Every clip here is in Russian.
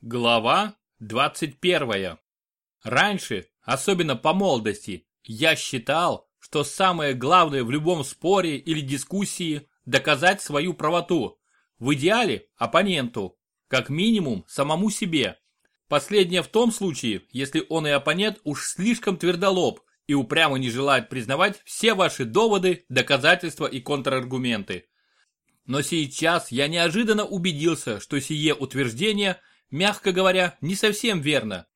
Глава 21. Раньше, особенно по молодости, я считал, что самое главное в любом споре или дискуссии – доказать свою правоту. В идеале – оппоненту, как минимум самому себе. Последнее в том случае, если он и оппонент уж слишком твердолоб и упрямо не желает признавать все ваши доводы, доказательства и контраргументы. Но сейчас я неожиданно убедился, что сие утверждение – мягко говоря, не совсем верно.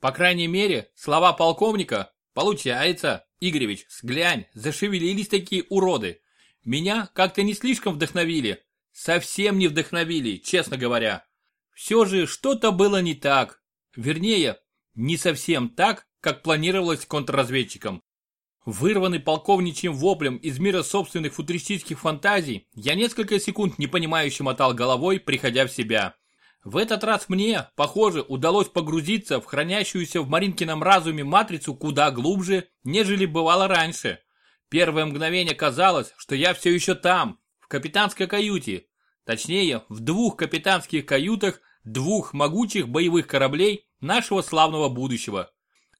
По крайней мере, слова полковника «Получается, Игоревич, сглянь, зашевелились такие уроды». Меня как-то не слишком вдохновили. Совсем не вдохновили, честно говоря. Все же что-то было не так. Вернее, не совсем так, как планировалось контрразведчиком. Вырванный полковничьим воплем из мира собственных футуристических фантазий, я несколько секунд непонимающе мотал головой, приходя в себя. В этот раз мне, похоже, удалось погрузиться в хранящуюся в Маринкином разуме матрицу куда глубже, нежели бывало раньше. Первое мгновение казалось, что я все еще там, в капитанской каюте. Точнее, в двух капитанских каютах двух могучих боевых кораблей нашего славного будущего.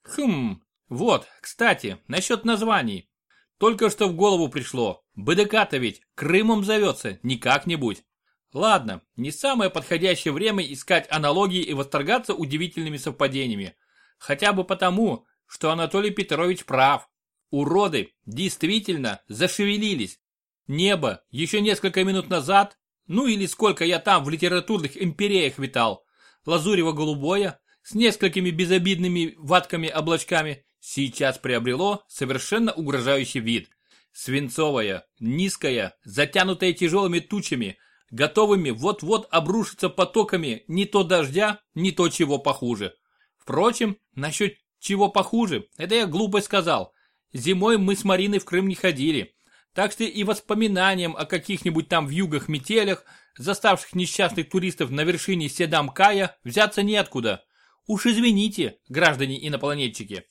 Хм, вот, кстати, насчет названий. Только что в голову пришло. БДК-то ведь Крымом зовется, не как-нибудь. Ладно, не самое подходящее время искать аналогии и восторгаться удивительными совпадениями. Хотя бы потому, что Анатолий Петрович прав. Уроды действительно зашевелились. Небо еще несколько минут назад, ну или сколько я там в литературных империях витал, лазурево-голубое, с несколькими безобидными ватками-облачками, сейчас приобрело совершенно угрожающий вид. Свинцовое, низкое, затянутое тяжелыми тучами – готовыми вот-вот обрушиться потоками не то дождя, не то чего похуже. Впрочем, насчет чего похуже, это я глупо сказал. Зимой мы с Мариной в Крым не ходили, так что и воспоминаниям о каких-нибудь там вьюгах-метелях, заставших несчастных туристов на вершине Седам-Кая, взяться неоткуда. Уж извините, граждане инопланетчики.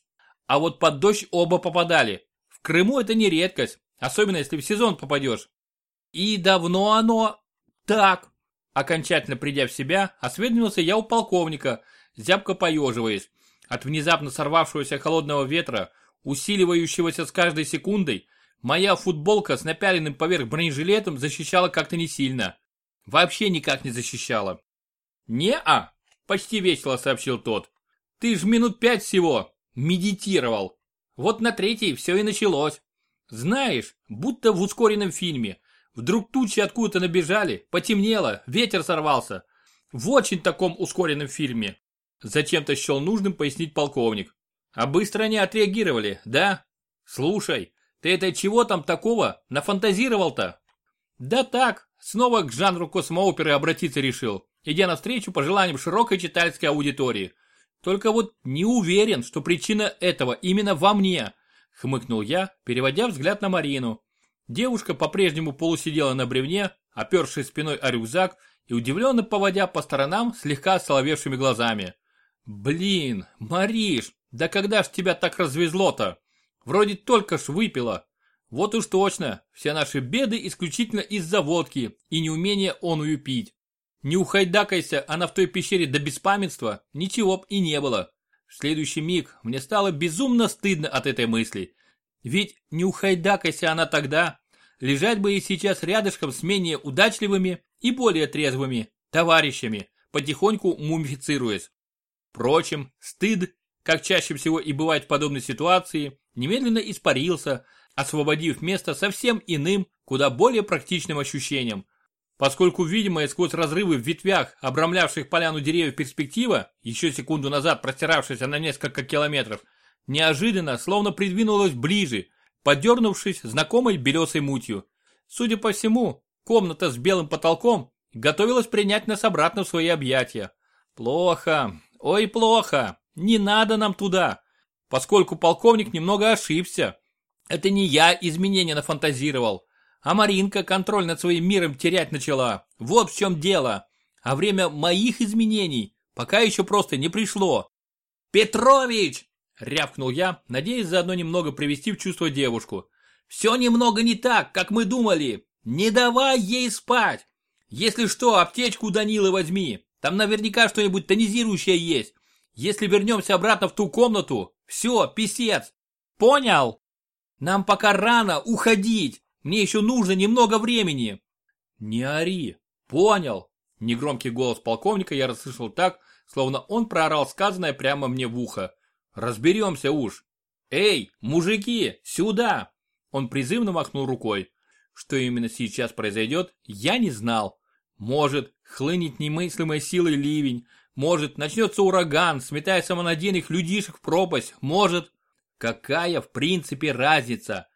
А вот под дождь оба попадали. В Крыму это не редкость, особенно если в сезон попадешь. И давно оно «Так!» Окончательно придя в себя, осведомился я у полковника, зябко поеживаясь. От внезапно сорвавшегося холодного ветра, усиливающегося с каждой секундой, моя футболка с напяленным поверх бронежилетом защищала как-то не сильно. Вообще никак не защищала. «Не-а!» – почти весело сообщил тот. «Ты ж минут пять всего медитировал. Вот на третьей все и началось. Знаешь, будто в ускоренном фильме – Вдруг тучи откуда-то набежали, потемнело, ветер сорвался. В очень таком ускоренном фильме. Зачем-то счел нужным пояснить полковник. А быстро они отреагировали, да? Слушай, ты это чего там такого нафантазировал-то? Да так, снова к жанру космооперы обратиться решил, идя навстречу пожеланиям широкой читательской аудитории. Только вот не уверен, что причина этого именно во мне, хмыкнул я, переводя взгляд на Марину. Девушка по-прежнему полусидела на бревне, опершись спиной о рюкзак и удивленно поводя по сторонам слегка соловевшими глазами. «Блин, Мариш, да когда ж тебя так развезло-то? Вроде только ж выпила. Вот уж точно, все наши беды исключительно из-за водки и неумения оную пить. Не ухайдакайся она в той пещере до беспамятства, ничего б и не было. В следующий миг мне стало безумно стыдно от этой мысли. Ведь не ухайдакайся она тогда, лежать бы и сейчас рядышком с менее удачливыми и более трезвыми товарищами, потихоньку мумифицируясь. Впрочем, стыд, как чаще всего и бывает в подобной ситуации, немедленно испарился, освободив место совсем иным, куда более практичным ощущением. Поскольку видимая сквозь разрывы в ветвях, обрамлявших поляну деревьев перспектива, еще секунду назад простиравшаяся на несколько километров, неожиданно словно придвинулась ближе, подернувшись знакомой белесой мутью. Судя по всему, комната с белым потолком готовилась принять нас обратно в свои объятия. Плохо, ой плохо, не надо нам туда, поскольку полковник немного ошибся. Это не я изменения нафантазировал, а Маринка контроль над своим миром терять начала. Вот в чем дело. А время моих изменений пока еще просто не пришло. «Петрович!» Рявкнул я, надеясь заодно немного привести в чувство девушку. «Все немного не так, как мы думали. Не давай ей спать. Если что, аптечку Данилы возьми. Там наверняка что-нибудь тонизирующее есть. Если вернемся обратно в ту комнату, все, писец. Понял? Нам пока рано уходить. Мне еще нужно немного времени. Не ори. Понял. Негромкий голос полковника я расслышал так, словно он проорал сказанное прямо мне в ухо. Разберемся уж. Эй, мужики, сюда! Он призывно махнул рукой. Что именно сейчас произойдет, я не знал. Может, хлынет немыслимой силой ливень, может, начнется ураган, сметая самонадеянных людишек в пропасть, может... Какая в принципе разница?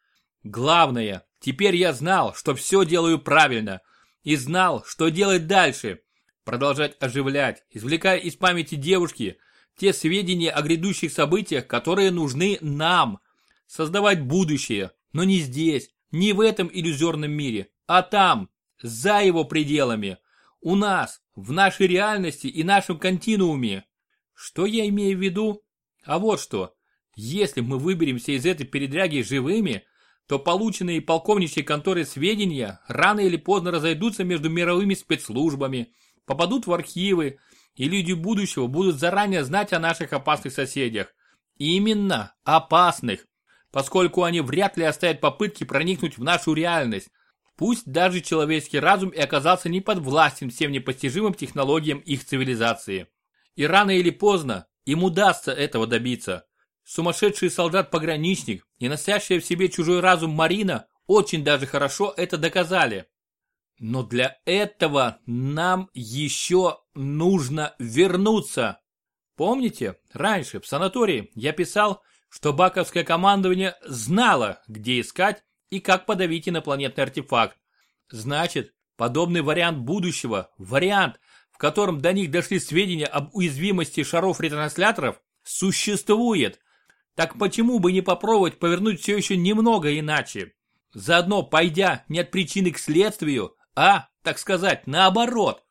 Главное, теперь я знал, что все делаю правильно. И знал, что делать дальше. Продолжать оживлять, извлекая из памяти девушки те сведения о грядущих событиях, которые нужны нам. Создавать будущее, но не здесь, не в этом иллюзорном мире, а там, за его пределами. У нас, в нашей реальности и нашем континууме. Что я имею в виду? А вот что. Если мы выберемся из этой передряги живыми, то полученные полковничьей конторой сведения рано или поздно разойдутся между мировыми спецслужбами, попадут в архивы, и люди будущего будут заранее знать о наших опасных соседях. Именно опасных, поскольку они вряд ли оставят попытки проникнуть в нашу реальность, пусть даже человеческий разум и оказался не подвластен всем непостижимым технологиям их цивилизации. И рано или поздно им удастся этого добиться. Сумасшедший солдат-пограничник и носящая в себе чужой разум Марина очень даже хорошо это доказали. Но для этого нам еще нужно вернуться. Помните, раньше в санатории я писал, что баковское командование знало, где искать и как подавить инопланетный артефакт. Значит, подобный вариант будущего, вариант, в котором до них дошли сведения об уязвимости шаров-ретрансляторов, существует. Так почему бы не попробовать повернуть все еще немного иначе? Заодно пойдя не от причины к следствию, а, так сказать, наоборот.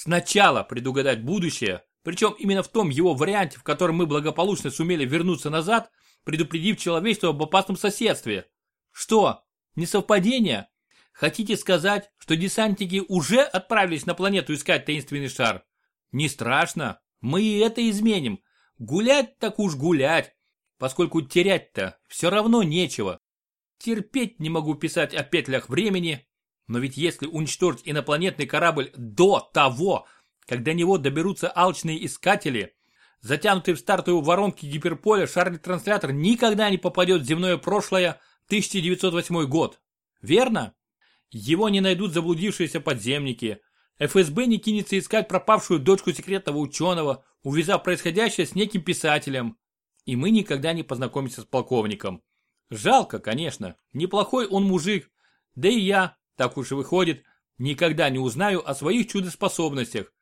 Сначала предугадать будущее, причем именно в том его варианте, в котором мы благополучно сумели вернуться назад, предупредив человечество об опасном соседстве. Что, не совпадение? Хотите сказать, что десантники уже отправились на планету искать таинственный шар? Не страшно, мы и это изменим. Гулять так уж гулять поскольку терять-то все равно нечего. Терпеть не могу писать о петлях времени, но ведь если уничтожить инопланетный корабль до того, как до него доберутся алчные искатели, затянутый в стартовую воронки гиперполя шар-транслятор никогда не попадет в земное прошлое 1908 год. Верно? Его не найдут заблудившиеся подземники. ФСБ не кинется искать пропавшую дочку секретного ученого, увязав происходящее с неким писателем и мы никогда не познакомимся с полковником. Жалко, конечно, неплохой он мужик, да и я, так уж и выходит, никогда не узнаю о своих чудо-способностях.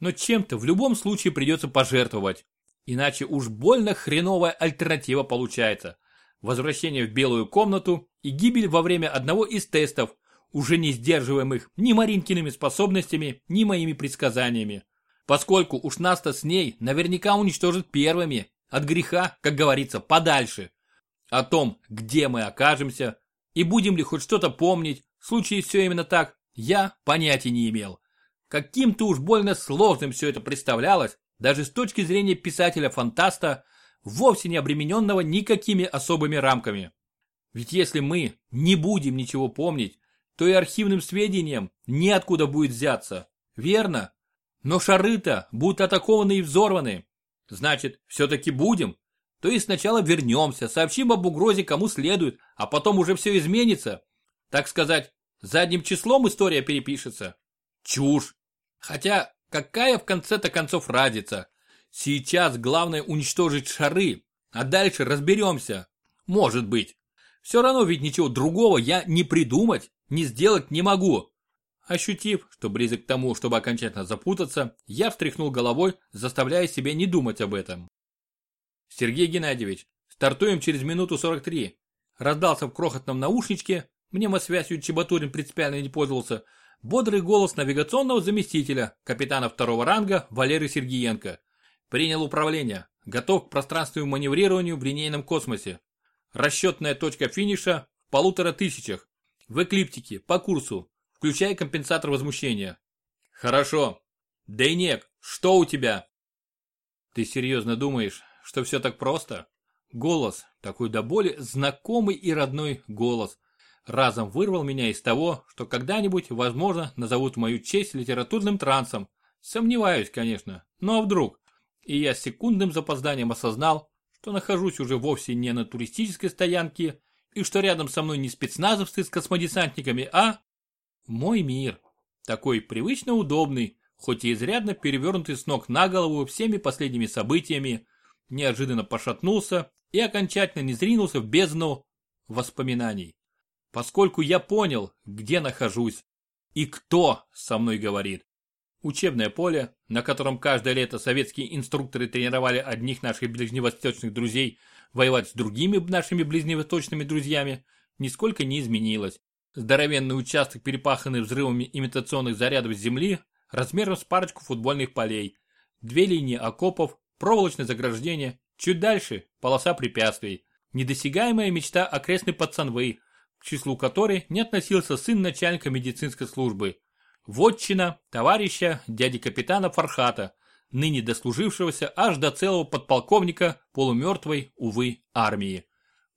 Но чем-то в любом случае придется пожертвовать, иначе уж больно хреновая альтернатива получается. Возвращение в белую комнату и гибель во время одного из тестов, уже не сдерживаемых ни Маринкиными способностями, ни моими предсказаниями. Поскольку уж нас-то с ней наверняка уничтожат первыми, от греха, как говорится, подальше. О том, где мы окажемся и будем ли хоть что-то помнить, случае все именно так, я понятия не имел. Каким-то уж больно сложным все это представлялось, даже с точки зрения писателя-фантаста, вовсе не обремененного никакими особыми рамками. Ведь если мы не будем ничего помнить, то и архивным сведениям неоткуда будет взяться, верно? Но шары-то будут атакованы и взорваны, Значит, все-таки будем? То есть сначала вернемся, сообщим об угрозе кому следует, а потом уже все изменится. Так сказать, задним числом история перепишется. Чушь. Хотя, какая в конце-то концов разница? Сейчас главное уничтожить шары, а дальше разберемся. Может быть. Все равно ведь ничего другого я не придумать, не сделать не могу. Ощутив, что близок к тому, чтобы окончательно запутаться, я встряхнул головой, заставляя себя не думать об этом. Сергей Геннадьевич, стартуем через минуту 43. Раздался в крохотном наушничке, мнемосвязью Чеботурин принципиально не пользовался, бодрый голос навигационного заместителя, капитана второго ранга Валерия Сергиенко. Принял управление, готов к пространственному маневрированию в линейном космосе. Расчетная точка финиша в полутора тысячах. В эклиптике, по курсу, включая компенсатор возмущения. Хорошо. Дейнек, что у тебя? Ты серьезно думаешь, что все так просто? Голос, такой до боли знакомый и родной голос, разом вырвал меня из того, что когда-нибудь, возможно, назовут мою честь литературным трансом. Сомневаюсь, конечно, но вдруг. И я с секундным запозданием осознал, что нахожусь уже вовсе не на туристической стоянке, и что рядом со мной не спецназовцы с космодесантниками, а мой мир. Такой привычно удобный, хоть и изрядно перевернутый с ног на голову всеми последними событиями, неожиданно пошатнулся и окончательно не зринулся в бездну воспоминаний. Поскольку я понял, где нахожусь и кто со мной говорит. Учебное поле, на котором каждое лето советские инструкторы тренировали одних наших ближневосточных друзей воевать с другими нашими ближневосточными друзьями, нисколько не изменилось. Здоровенный участок, перепаханный взрывами имитационных зарядов земли, размером с парочку футбольных полей. Две линии окопов, проволочное заграждение, чуть дальше полоса препятствий. Недосягаемая мечта окрестной пацанвы, к числу которой не относился сын начальника медицинской службы. Вотчина, товарища, дяди капитана Фархата, ныне дослужившегося аж до целого подполковника полумертвой, увы, армии.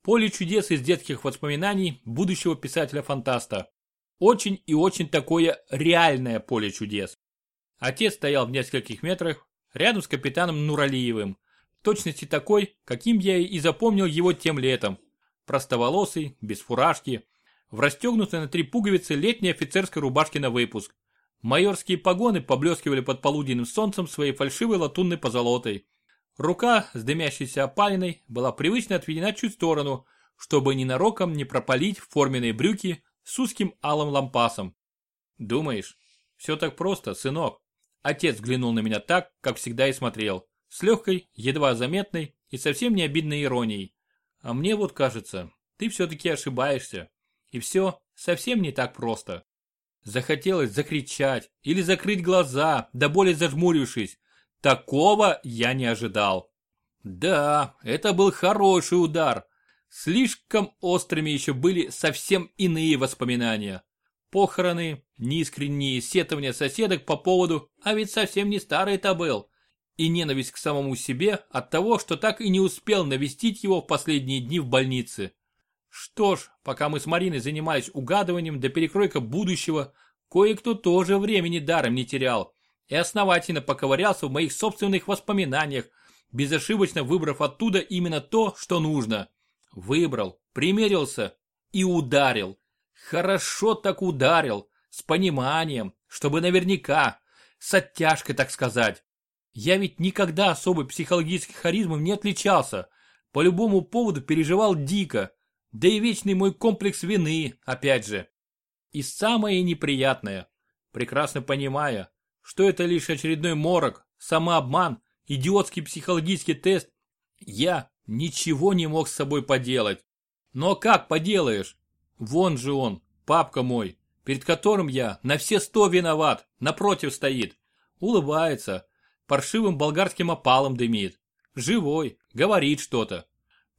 Поле чудес из детских воспоминаний будущего писателя-фантаста. Очень и очень такое реальное поле чудес. Отец стоял в нескольких метрах, рядом с капитаном Нуралиевым. точности такой, каким я и запомнил его тем летом. Простоволосый, без фуражки, в расстегнутой на три пуговицы летней офицерской рубашке на выпуск. Майорские погоны поблескивали под полуденным солнцем своей фальшивой латунной позолотой. Рука с дымящейся опалиной была привычно отведена чуть в сторону, чтобы ненароком не пропалить форменные брюки с узким алым лампасом. Думаешь, все так просто, сынок? Отец взглянул на меня так, как всегда и смотрел, с легкой, едва заметной и совсем не обидной иронией. А мне вот кажется, ты все-таки ошибаешься. И все совсем не так просто. Захотелось закричать или закрыть глаза, да более зажмурившись, Такого я не ожидал. Да, это был хороший удар. Слишком острыми еще были совсем иные воспоминания. Похороны, неискренние сетования соседок по поводу, а ведь совсем не старый-то был. И ненависть к самому себе от того, что так и не успел навестить его в последние дни в больнице. Что ж, пока мы с Мариной занимались угадыванием до перекройка будущего, кое-кто тоже времени даром не терял и основательно поковырялся в моих собственных воспоминаниях, безошибочно выбрав оттуда именно то, что нужно. Выбрал, примерился и ударил. Хорошо так ударил, с пониманием, чтобы наверняка, с оттяжкой так сказать. Я ведь никогда особой психологической харизмой не отличался, по любому поводу переживал дико, да и вечный мой комплекс вины, опять же. И самое неприятное, прекрасно понимая, что это лишь очередной морок, самообман, идиотский психологический тест, я ничего не мог с собой поделать. Но как поделаешь? Вон же он, папка мой, перед которым я на все сто виноват, напротив стоит. Улыбается, паршивым болгарским опалом дымит. Живой, говорит что-то.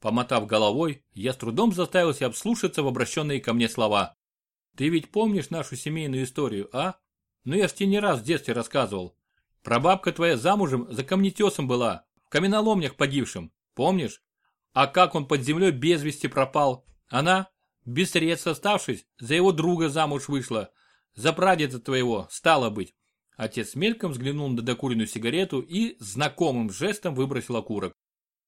Помотав головой, я с трудом заставил себя обслушаться в обращенные ко мне слова. Ты ведь помнишь нашу семейную историю, а? Ну я ж тебе не раз в детстве рассказывал. Прабабка твоя замужем за камнетесом была, в каменоломнях погибшим, помнишь? А как он под землей без вести пропал? Она, без средств оставшись, за его друга замуж вышла. За прадеда твоего, стало быть. Отец мельком взглянул на докуренную сигарету и знакомым жестом выбросил окурок.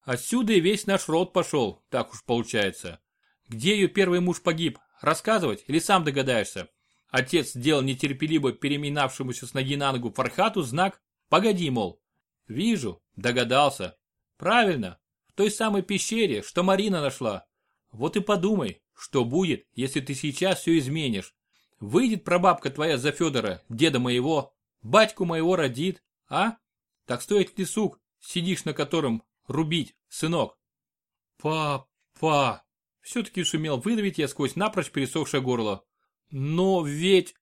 Отсюда и весь наш род пошел, так уж получается. Где ее первый муж погиб? Рассказывать или сам догадаешься? Отец сделал нетерпеливо переминавшемуся с ноги на ногу Фархату знак «Погоди, мол». Вижу, догадался. Правильно, в той самой пещере, что Марина нашла. Вот и подумай, что будет, если ты сейчас все изменишь. Выйдет прабабка твоя за Федора, деда моего, батьку моего родит, а? Так стоит ли сук, сидишь на котором, рубить, сынок? Папа, все-таки сумел выдавить я сквозь напрочь пересохшее горло. Но ведь...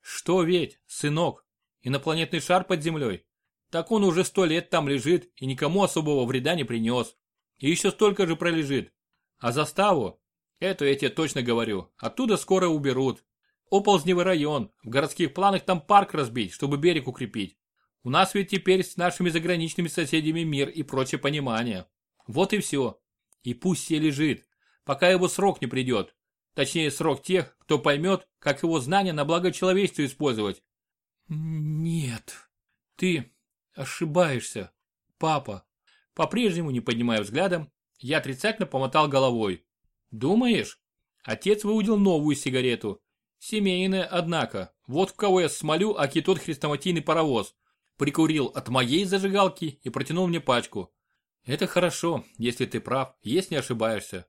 Что ведь, сынок? Инопланетный шар под землей? Так он уже сто лет там лежит и никому особого вреда не принес. И еще столько же пролежит. А заставу? Это я тебе точно говорю. Оттуда скоро уберут. Оползневый район. В городских планах там парк разбить, чтобы берег укрепить. У нас ведь теперь с нашими заграничными соседями мир и прочее понимание. Вот и все. И пусть все лежит, пока его срок не придет. Точнее, срок тех, кто поймет, как его знания на благо человечеству использовать. Нет, ты ошибаешься, папа. По-прежнему, не поднимая взглядом, я отрицательно помотал головой. Думаешь? Отец выудил новую сигарету. Семейная, однако. Вот в кого я смолю, аки тот хрестоматийный паровоз. Прикурил от моей зажигалки и протянул мне пачку. Это хорошо, если ты прав, если не ошибаешься.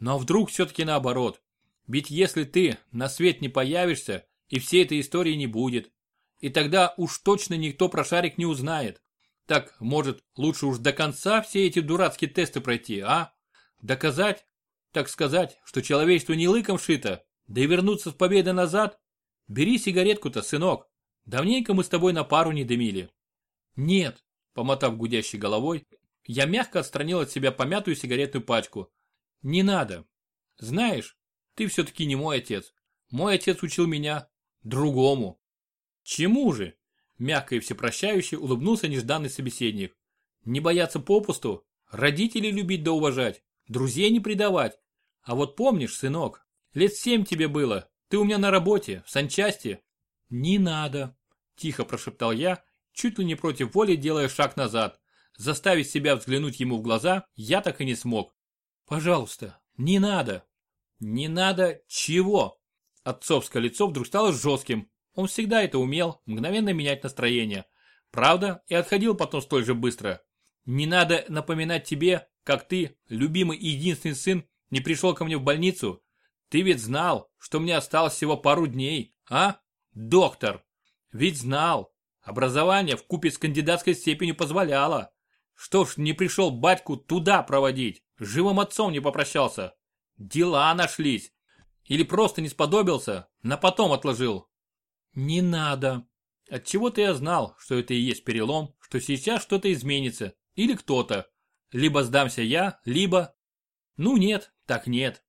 Но вдруг все-таки наоборот. Ведь если ты на свет не появишься, и всей этой истории не будет, и тогда уж точно никто про шарик не узнает. Так, может, лучше уж до конца все эти дурацкие тесты пройти, а? Доказать, так сказать, что человечество не лыком шито, да и вернуться с победой назад? Бери сигаретку-то, сынок. Давненько мы с тобой на пару не дымили. Нет, помотав гудящей головой, я мягко отстранил от себя помятую сигаретную пачку. Не надо. Знаешь, ты все-таки не мой отец. Мой отец учил меня другому. Чему же? Мягко и всепрощающе улыбнулся нежданный собеседник. Не бояться попусту, родителей любить да уважать, друзей не предавать. А вот помнишь, сынок, лет семь тебе было, ты у меня на работе, в санчасти. Не надо, тихо прошептал я, чуть ли не против воли делая шаг назад. Заставить себя взглянуть ему в глаза я так и не смог. Пожалуйста, не надо. Не надо чего? Отцовское лицо вдруг стало жестким, он всегда это умел, мгновенно менять настроение. Правда, и отходил потом столь же быстро. Не надо напоминать тебе, как ты, любимый и единственный сын, не пришел ко мне в больницу. Ты ведь знал, что мне осталось всего пару дней, а? Доктор. Ведь знал. Образование в купе с кандидатской степенью позволяло. Что ж, не пришел батьку туда проводить, живым отцом не попрощался. Дела нашлись. Или просто не сподобился, на потом отложил. Не надо. Отчего-то я знал, что это и есть перелом, что сейчас что-то изменится. Или кто-то. Либо сдамся я, либо... Ну нет, так нет.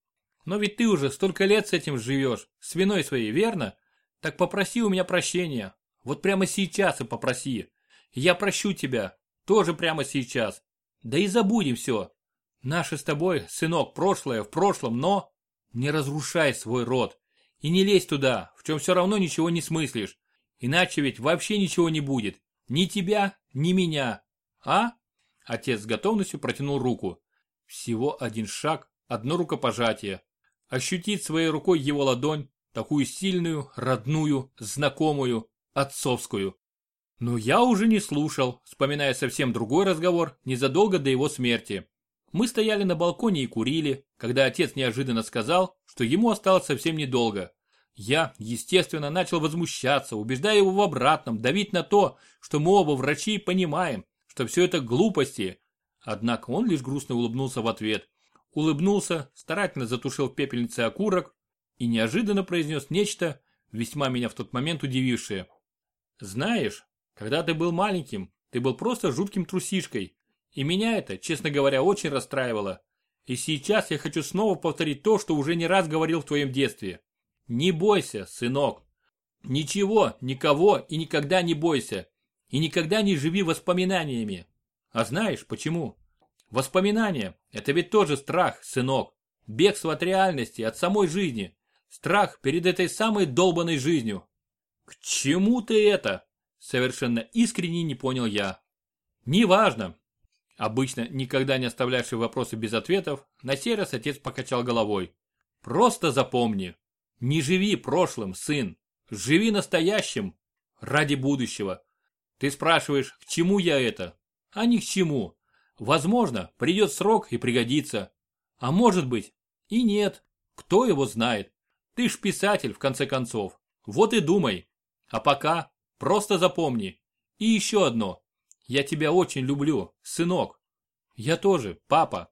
Но ведь ты уже столько лет с этим живешь, с виной своей, верно? Так попроси у меня прощения. Вот прямо сейчас и попроси. Я прощу тебя. Тоже прямо сейчас. Да и забудем все. Наше с тобой, сынок, прошлое в прошлом, но... Не разрушай свой род. И не лезь туда, в чем все равно ничего не смыслишь. Иначе ведь вообще ничего не будет. Ни тебя, ни меня. А? Отец с готовностью протянул руку. Всего один шаг, одно рукопожатие. Ощутить своей рукой его ладонь, такую сильную, родную, знакомую, отцовскую. Но я уже не слушал, вспоминая совсем другой разговор незадолго до его смерти. Мы стояли на балконе и курили, когда отец неожиданно сказал, что ему осталось совсем недолго. Я, естественно, начал возмущаться, убеждая его в обратном, давить на то, что мы оба врачи понимаем, что все это глупости. Однако он лишь грустно улыбнулся в ответ. Улыбнулся, старательно затушил в пепельнице окурок и неожиданно произнес нечто, весьма меня в тот момент удивившее. «Знаешь, когда ты был маленьким, ты был просто жутким трусишкой, и меня это, честно говоря, очень расстраивало. И сейчас я хочу снова повторить то, что уже не раз говорил в твоем детстве. Не бойся, сынок. Ничего, никого и никогда не бойся. И никогда не живи воспоминаниями. А знаешь почему? Воспоминания – это ведь тоже страх, сынок. Бегство от реальности, от самой жизни. Страх перед этой самой долбанной жизнью. К чему ты это? Совершенно искренне не понял я. Неважно, Обычно никогда не оставлявший вопросы без ответов, на сей раз отец покачал головой. Просто запомни, не живи прошлым, сын, живи настоящим, ради будущего. Ты спрашиваешь, к чему я это? А ни к чему. Возможно, придет срок и пригодится. А может быть, и нет. Кто его знает? Ты ж писатель, в конце концов. Вот и думай. А пока просто запомни. И еще одно. Я тебя очень люблю, сынок. Я тоже, папа.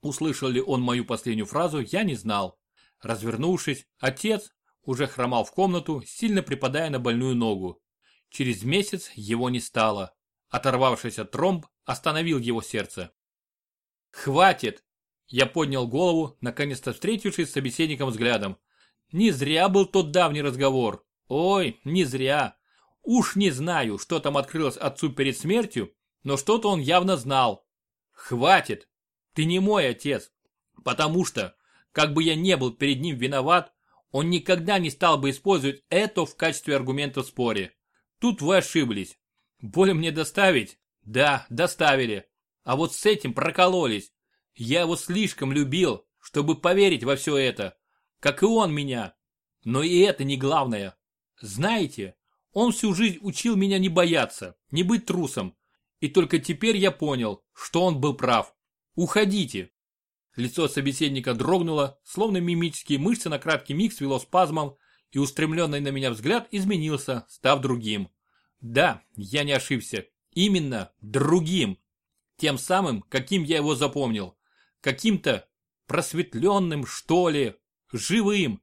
Услышал ли он мою последнюю фразу, я не знал. Развернувшись, отец уже хромал в комнату, сильно припадая на больную ногу. Через месяц его не стало. Оторвавшийся тромб остановил его сердце. «Хватит!» Я поднял голову, наконец-то встретившись с собеседником взглядом. Не зря был тот давний разговор. Ой, не зря. Уж не знаю, что там открылось отцу перед смертью, но что-то он явно знал. Хватит! Ты не мой отец. Потому что, как бы я не был перед ним виноват, он никогда не стал бы использовать это в качестве аргумента в споре. Тут вы ошиблись. Боль мне доставить? Да, доставили. А вот с этим прокололись. Я его слишком любил, чтобы поверить во все это. Как и он меня. Но и это не главное. Знаете, он всю жизнь учил меня не бояться, не быть трусом. И только теперь я понял, что он был прав. Уходите. Лицо собеседника дрогнуло, словно мимические мышцы на краткий миг свело спазмом, и устремленный на меня взгляд изменился, став другим. Да, я не ошибся. Именно другим. Тем самым, каким я его запомнил. Каким-то просветленным, что ли, живым.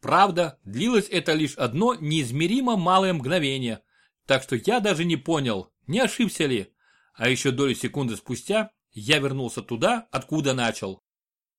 Правда, длилось это лишь одно неизмеримо малое мгновение, так что я даже не понял, не ошибся ли. А еще долю секунды спустя я вернулся туда, откуда начал.